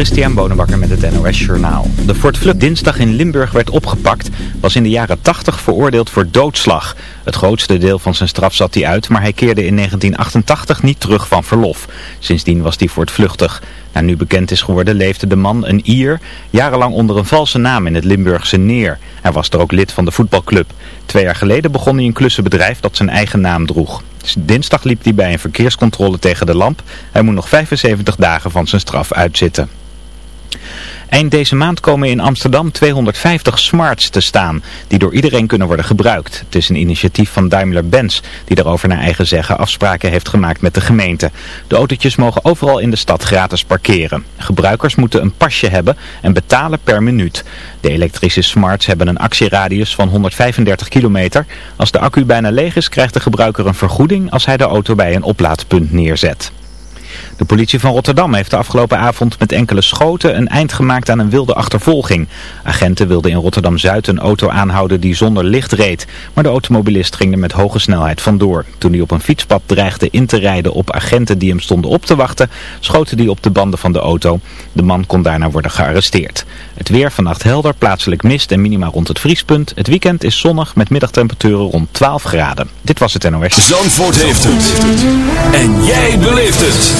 Christian Bonenbakker met het NOS Journaal. De Fort Vlucht dinsdag in Limburg werd opgepakt, was in de jaren 80 veroordeeld voor doodslag. Het grootste deel van zijn straf zat hij uit, maar hij keerde in 1988 niet terug van verlof. Sindsdien was hij voortvluchtig. Nou, nu bekend is geworden leefde de man, een Ier, jarenlang onder een valse naam in het Limburgse Neer. Hij was er ook lid van de voetbalclub. Twee jaar geleden begon hij een klussenbedrijf dat zijn eigen naam droeg. Dinsdag liep hij bij een verkeerscontrole tegen de lamp. Hij moet nog 75 dagen van zijn straf uitzitten. Eind deze maand komen in Amsterdam 250 smarts te staan, die door iedereen kunnen worden gebruikt. Het is een initiatief van Daimler-Benz, die daarover naar eigen zeggen afspraken heeft gemaakt met de gemeente. De autootjes mogen overal in de stad gratis parkeren. Gebruikers moeten een pasje hebben en betalen per minuut. De elektrische smarts hebben een actieradius van 135 kilometer. Als de accu bijna leeg is, krijgt de gebruiker een vergoeding als hij de auto bij een oplaadpunt neerzet. De politie van Rotterdam heeft de afgelopen avond met enkele schoten een eind gemaakt aan een wilde achtervolging. Agenten wilden in Rotterdam-Zuid een auto aanhouden die zonder licht reed. Maar de automobilist ging er met hoge snelheid vandoor. Toen hij op een fietspad dreigde in te rijden op agenten die hem stonden op te wachten, schoten die op de banden van de auto. De man kon daarna worden gearresteerd. Het weer vannacht helder, plaatselijk mist en minima rond het vriespunt. Het weekend is zonnig met middagtemperaturen rond 12 graden. Dit was het NOS. Zandvoort heeft het. En jij beleeft het.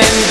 and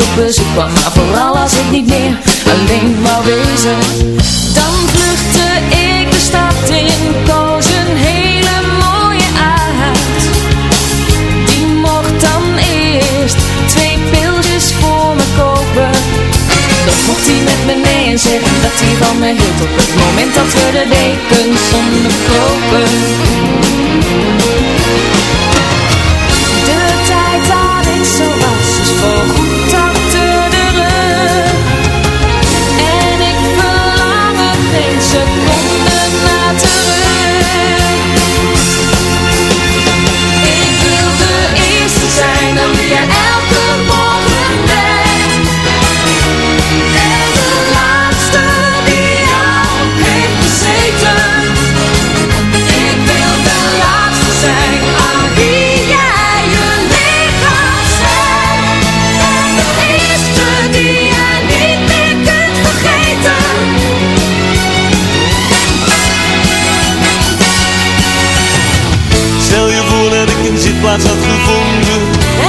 op bezoek kwam ik een zitplaats had gevonden.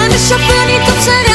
En de chauffeur niet op zijn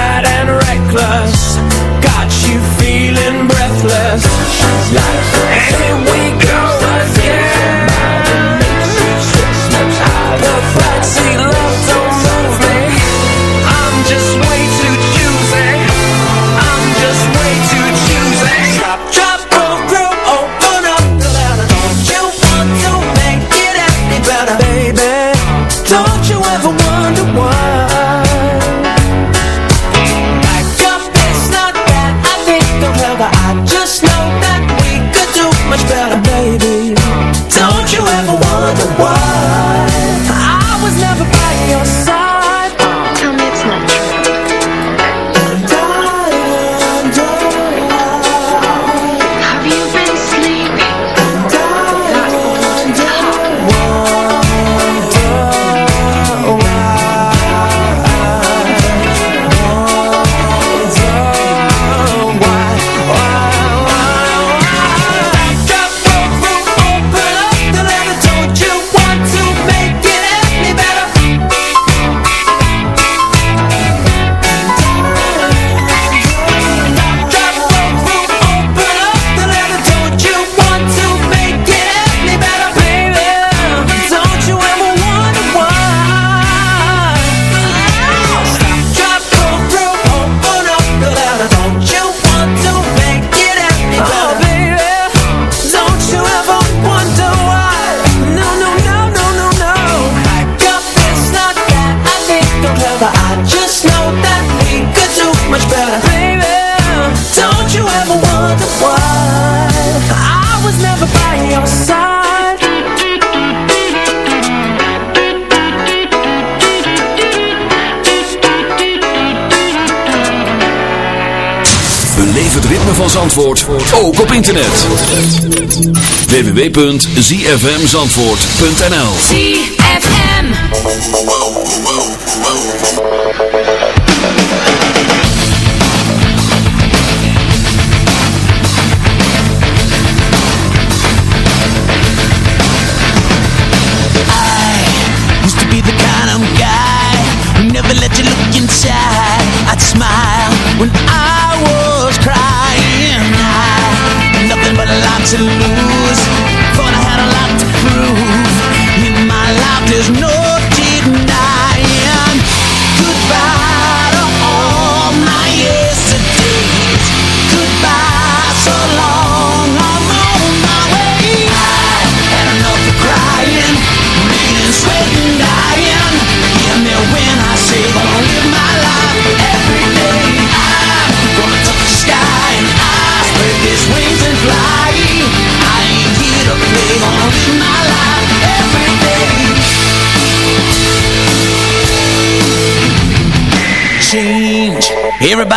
internet. www.zfmzandvoort.nl ZFM. I used to be the kind of guy who never let you look inside. I'd smile when I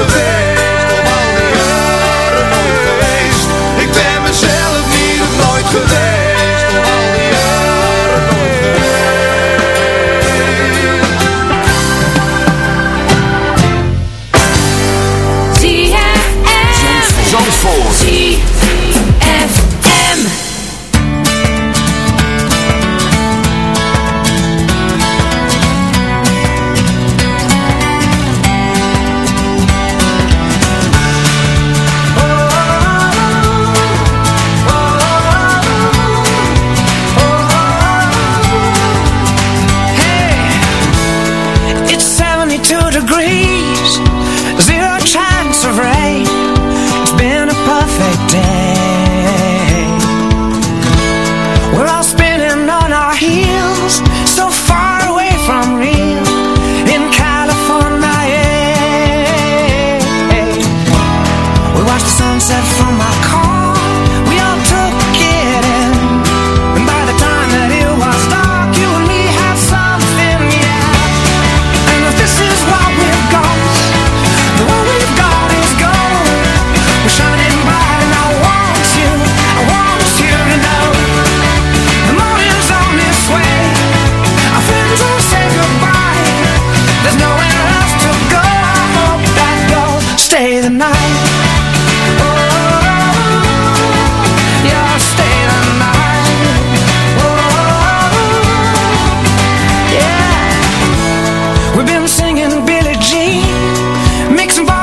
op nooit We've been singing Billie Jean, mixing.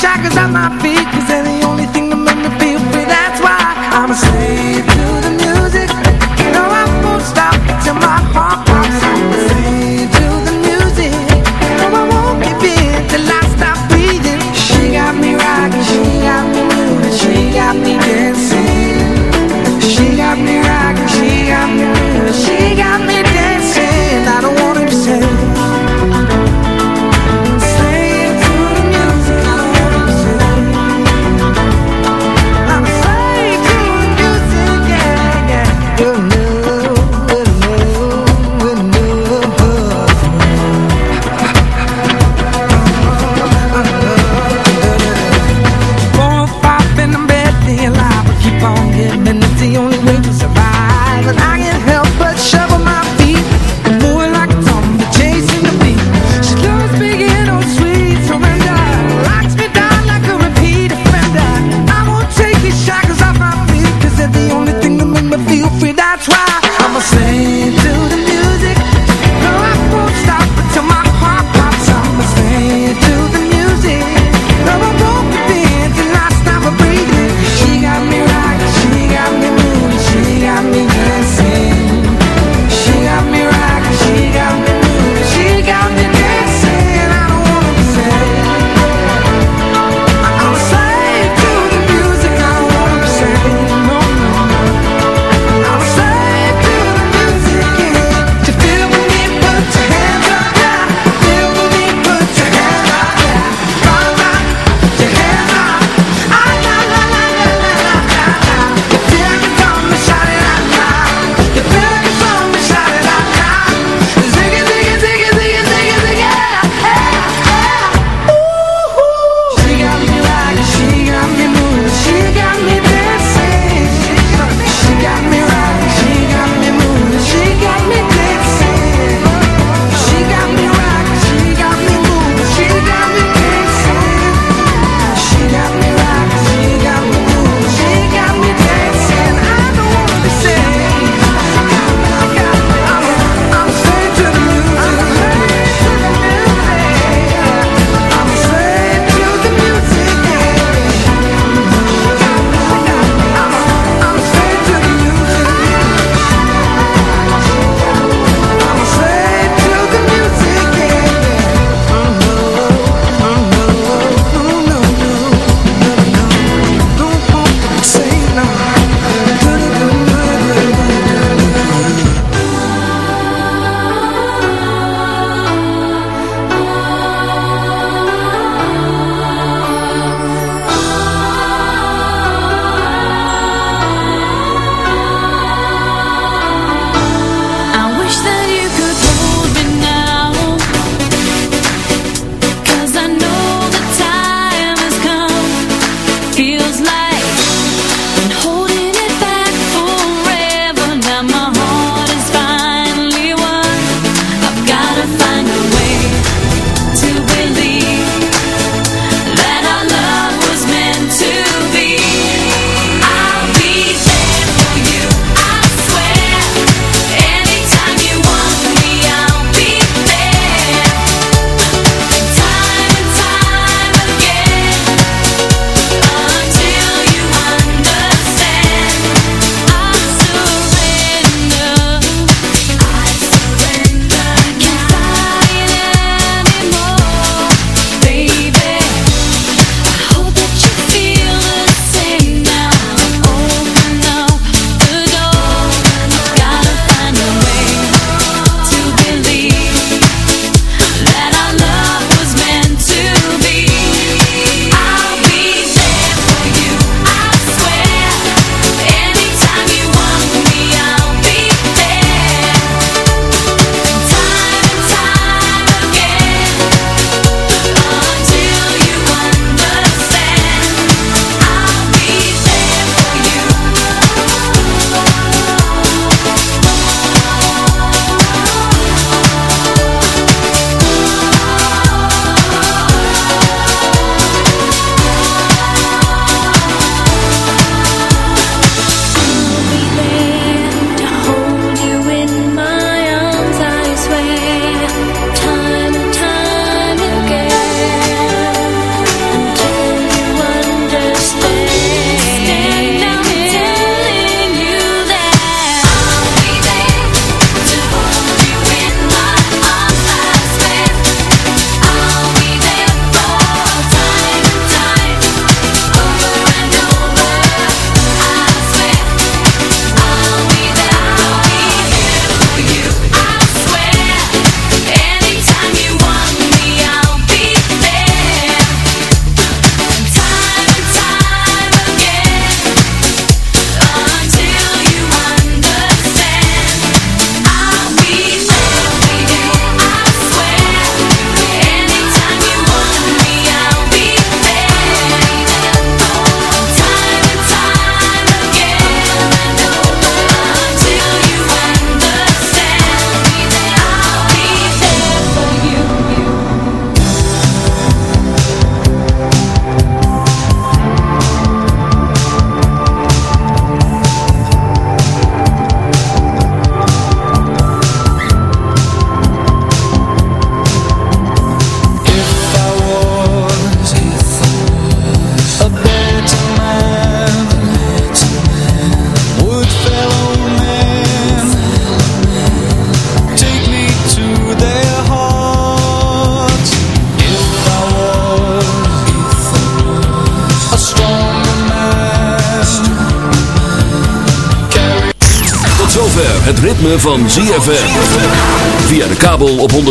Shackles